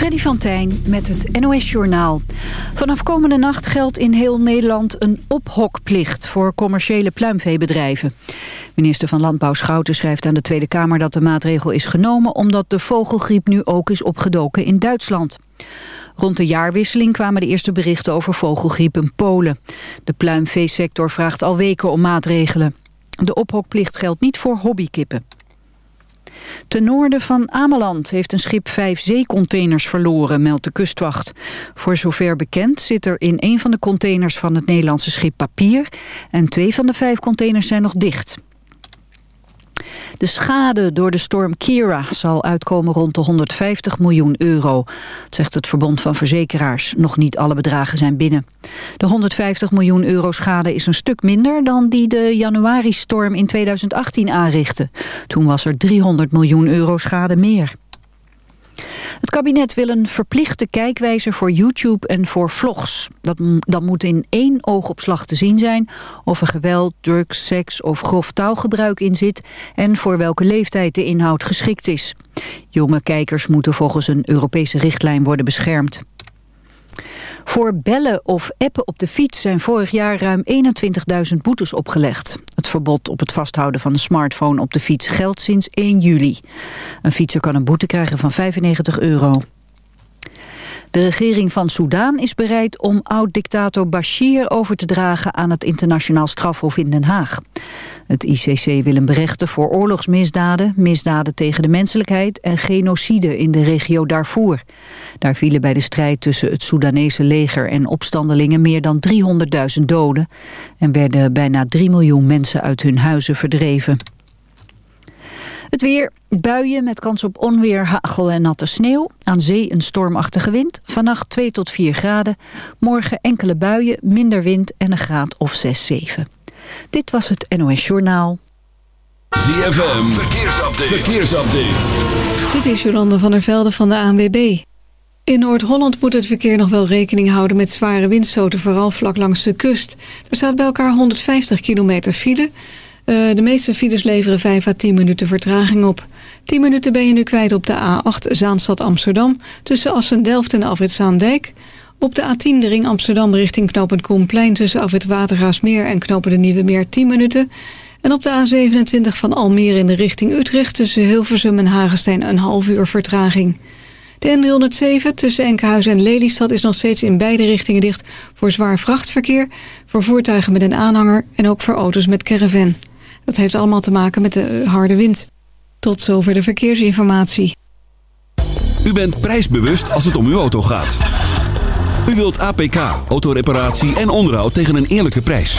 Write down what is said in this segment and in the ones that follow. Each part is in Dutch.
Freddy van Tijn met het NOS-journaal. Vanaf komende nacht geldt in heel Nederland een ophokplicht voor commerciële pluimveebedrijven. Minister van Landbouw Schouten schrijft aan de Tweede Kamer dat de maatregel is genomen omdat de vogelgriep nu ook is opgedoken in Duitsland. Rond de jaarwisseling kwamen de eerste berichten over vogelgriep in Polen. De pluimveesector vraagt al weken om maatregelen. De ophokplicht geldt niet voor hobbykippen. Ten noorden van Ameland heeft een schip vijf zeecontainers verloren, meldt de kustwacht. Voor zover bekend zit er in een van de containers van het Nederlandse schip papier... en twee van de vijf containers zijn nog dicht. De schade door de storm Kira zal uitkomen rond de 150 miljoen euro, zegt het Verbond van Verzekeraars. Nog niet alle bedragen zijn binnen. De 150 miljoen euro schade is een stuk minder dan die de januari-storm in 2018 aanrichtte. Toen was er 300 miljoen euro schade meer. Het kabinet wil een verplichte kijkwijzer voor YouTube en voor vlogs. Dat, dan moet in één oogopslag te zien zijn of er geweld, drugs, seks of grof taalgebruik in zit... en voor welke leeftijd de inhoud geschikt is. Jonge kijkers moeten volgens een Europese richtlijn worden beschermd. Voor bellen of appen op de fiets zijn vorig jaar ruim 21.000 boetes opgelegd. Het verbod op het vasthouden van een smartphone op de fiets geldt sinds 1 juli. Een fietser kan een boete krijgen van 95 euro. De regering van Soudaan is bereid om oud-dictator Bashir over te dragen aan het internationaal strafhof in Den Haag. Het ICC wil hem berechten voor oorlogsmisdaden, misdaden tegen de menselijkheid en genocide in de regio Darfur. Daar vielen bij de strijd tussen het Soedanese leger en opstandelingen meer dan 300.000 doden en werden bijna 3 miljoen mensen uit hun huizen verdreven. Het weer, buien met kans op onweer, hagel en natte sneeuw. Aan zee een stormachtige wind. Vannacht 2 tot 4 graden. Morgen enkele buien, minder wind en een graad of 6, 7. Dit was het NOS Journaal. ZFM, verkeersupdate. verkeersupdate. Dit is Jolanda van der Velde van de ANWB. In Noord-Holland moet het verkeer nog wel rekening houden met zware windstoten, vooral vlak langs de kust. Er staat bij elkaar 150 kilometer file. Uh, de meeste files leveren 5 à 10 minuten vertraging op. 10 minuten ben je nu kwijt op de A8 Zaanstad-Amsterdam... tussen Assen-Delft en Afrit-Zaandijk... Op de A10 de ring Amsterdam richting knooppunt Koenplein... tussen Afrit Watergaasmeer en knopen de Nieuwe Meer 10 minuten. En op de A27 van Almere in de richting Utrecht... tussen Hilversum en Hagestein een half uur vertraging. De N307 tussen Enkhuizen en Lelystad is nog steeds in beide richtingen dicht... voor zwaar vrachtverkeer, voor voertuigen met een aanhanger... en ook voor auto's met caravan. Dat heeft allemaal te maken met de harde wind. Tot zover de verkeersinformatie. U bent prijsbewust als het om uw auto gaat. U wilt APK, autoreparatie en onderhoud tegen een eerlijke prijs.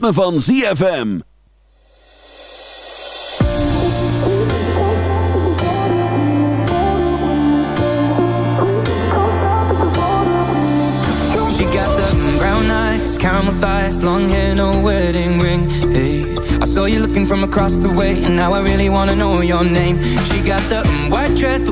Ritme van ZFM. She got the brown eyes, caramel thighs, long hair, no wedding ring. Hey, I saw you looking from across the way, and now I really wanna know your name. She got the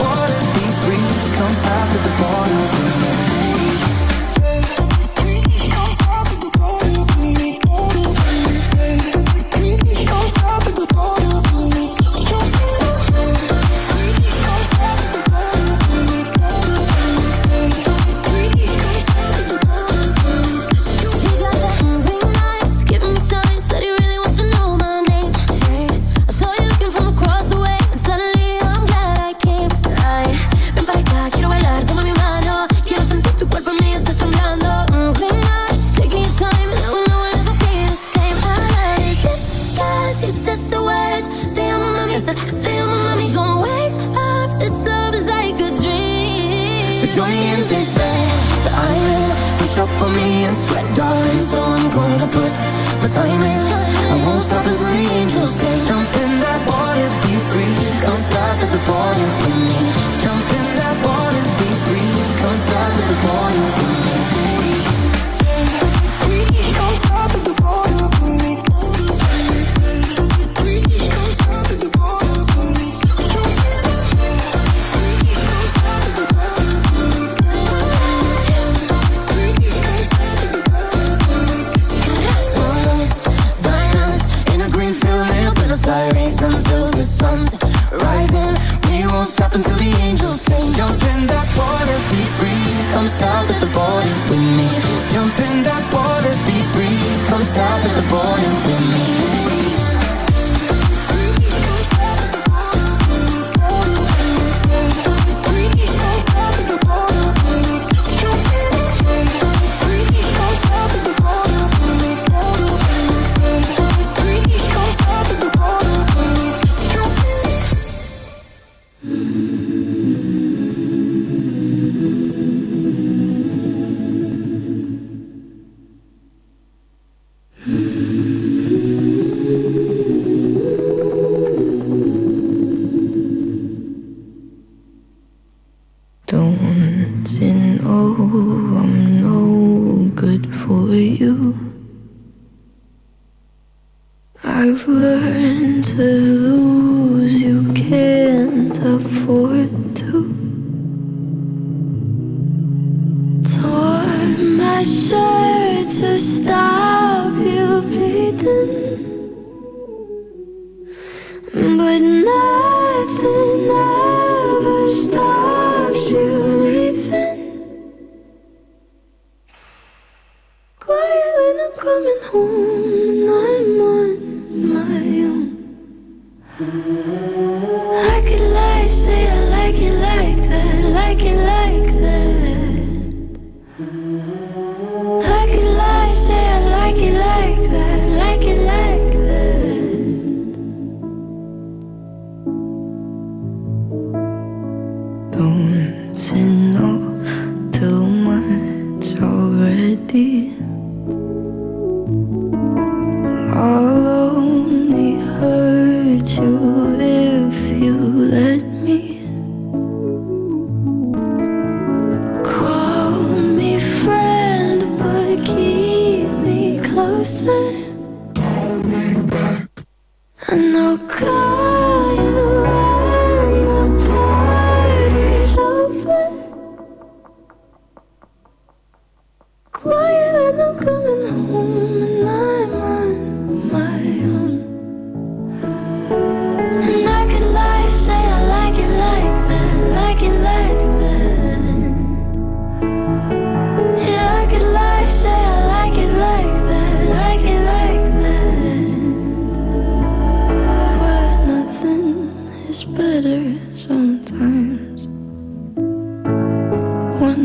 wanna be free. Come out to the bottom. Jump in. That water, be free. Come south to the border with me. stop at the boy I've learned to lose, you can't afford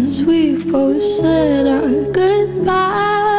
As we've both said our goodbyes.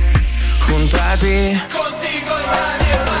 scontati Contigo in radio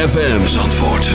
ZFM Zandvoort.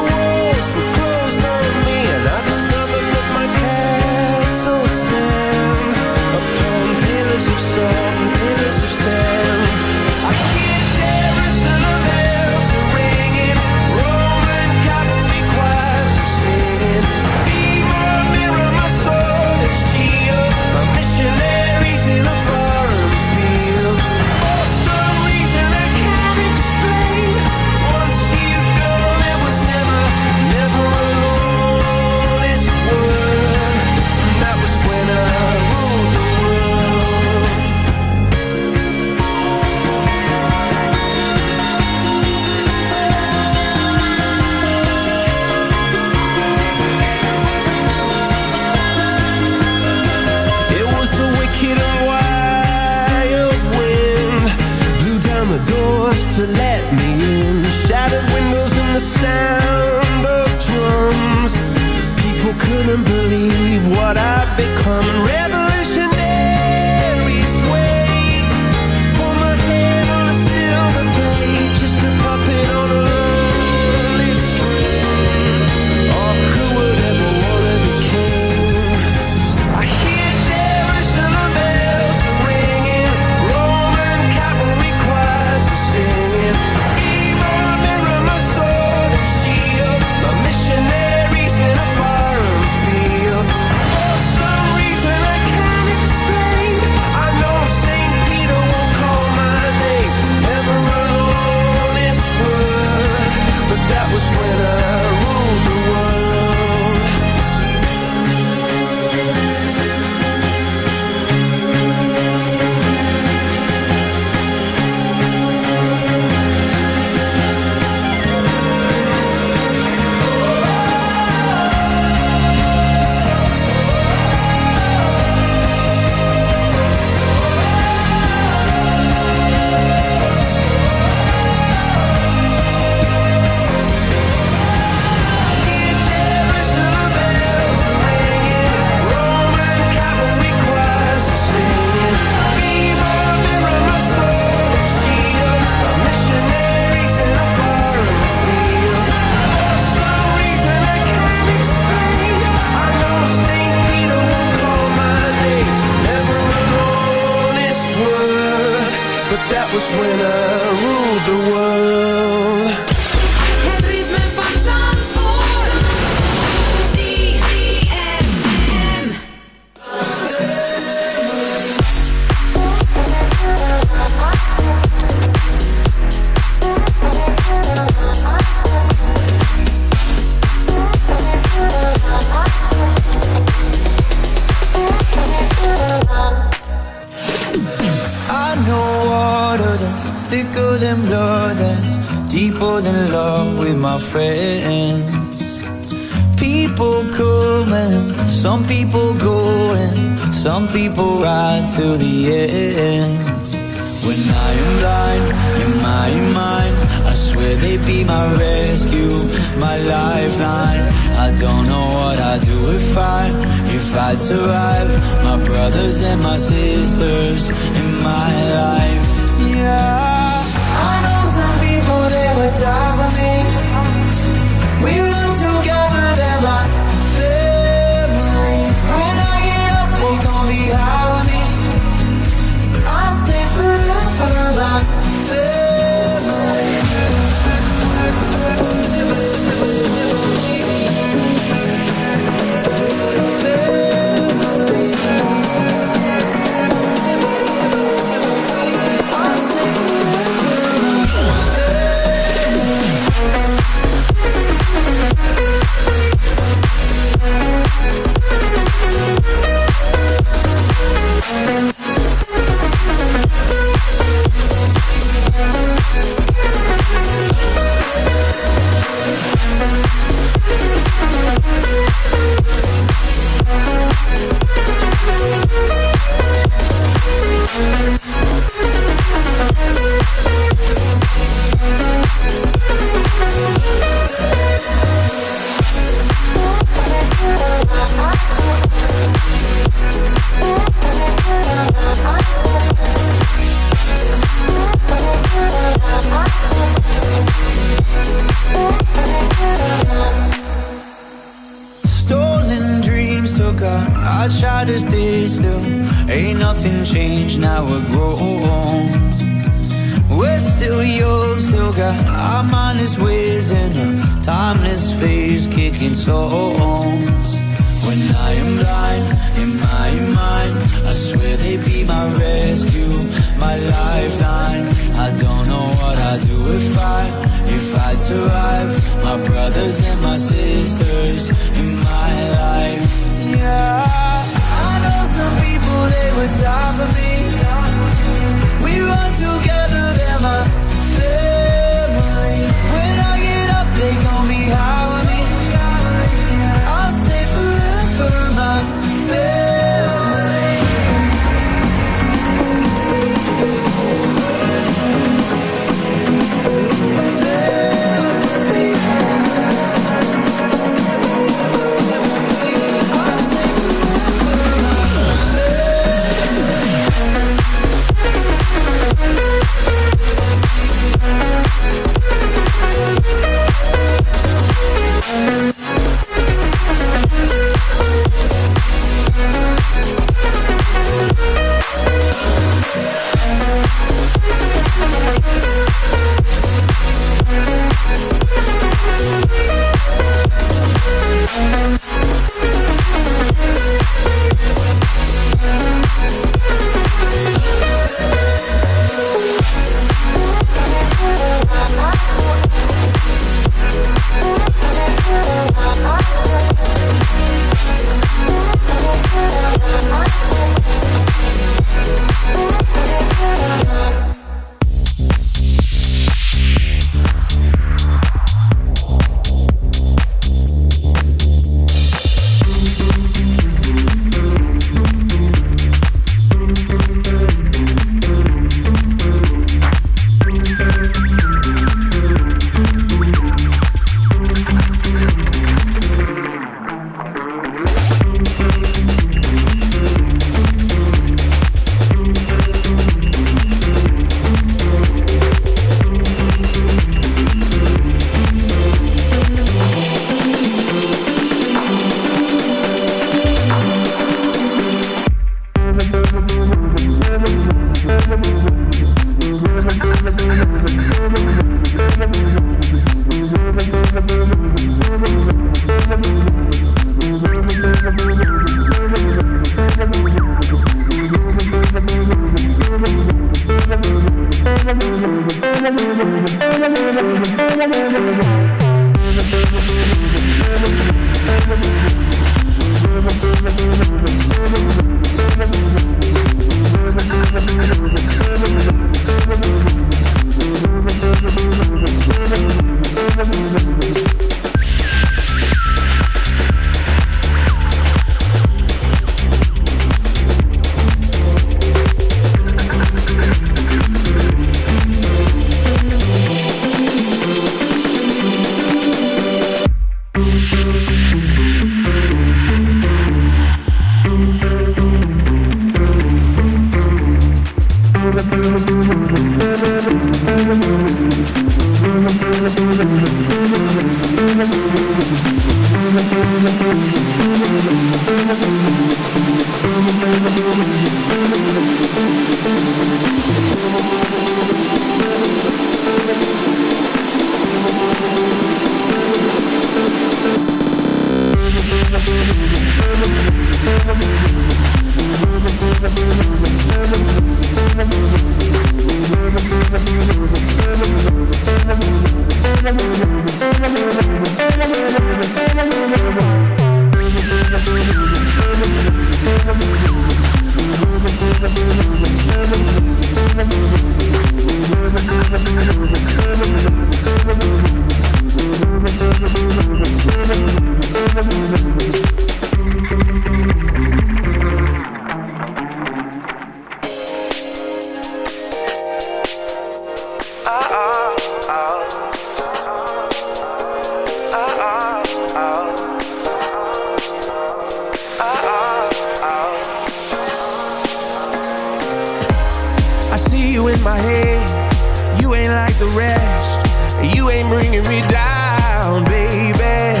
You ain't bringing me down, baby.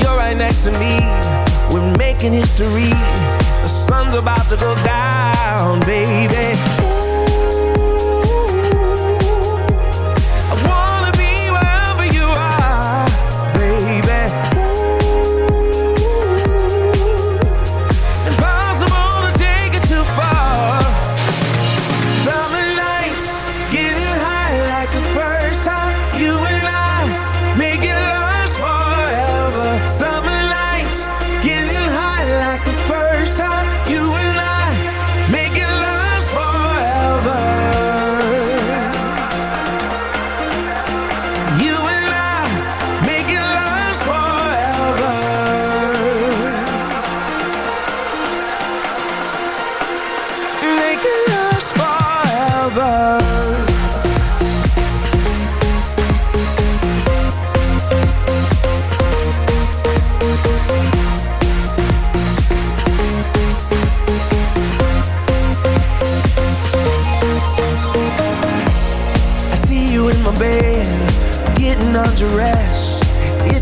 You're right next to me. We're making history. The sun's about to go down, baby.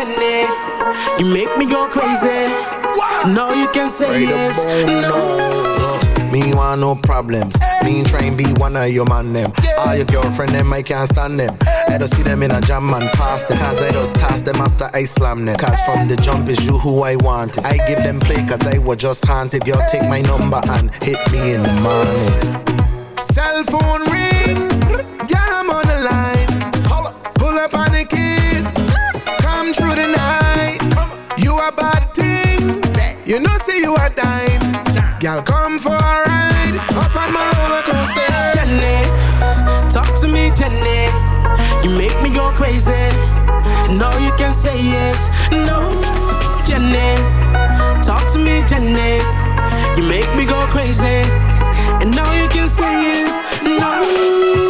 Jenny. You make me go crazy. No, you can say Right yes. about No. Me want no problems. Me try and be one of your man them. All your girlfriend them, I can't stand them. I don't see them in a jam and pass them. Cause I just toss them after I slam them. Cause from the jump is you who I want I give them play cause I was just haunted. Girl, take my number and hit me in the morning. Cell phone ring, you know, see you a dime. Girl, come for a ride, up on my roller coaster. Jenny, talk to me, Jenny. You make me go crazy. No, you can say yes. No, Jenny. Talk to me, Jenny. You make me go crazy. And now you can say yes. No,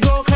go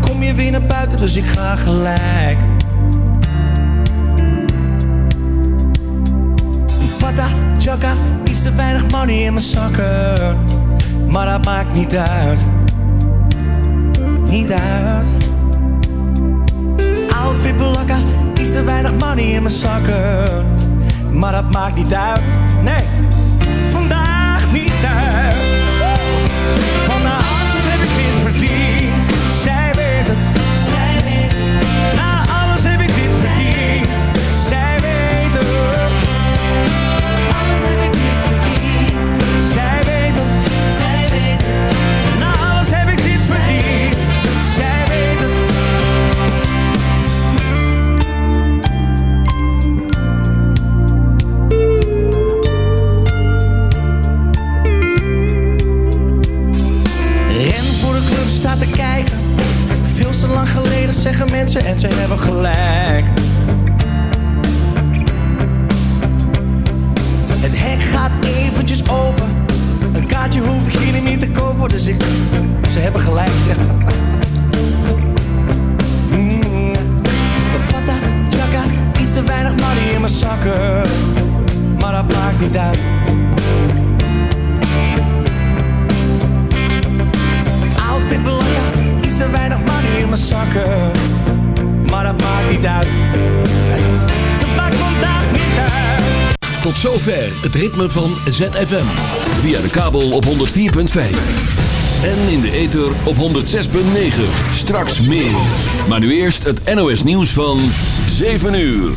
kom je weer naar buiten, dus ik ga gelijk. Pata, chaka, iets te weinig money in mijn zakken. Maar dat maakt niet uit, niet uit. Outfit belakka, iets te weinig money in mijn zakken. Maar dat maakt niet uit, nee, vandaag niet uit. zeggen mensen en ze hebben gelijk. Het hek gaat eventjes open. Een kaartje hoef ik hier niet te kopen, dus ik... Ze hebben gelijk, mm. papata, chaka, iets te weinig money in mijn zakken. Maar dat maakt niet uit. zakken, maar dat maakt niet uit. Dat maakt vandaag niet uit. Tot zover het ritme van ZFM. Via de kabel op 104.5. En in de ether op 106.9. Straks meer. Maar nu eerst het NOS nieuws van 7 uur.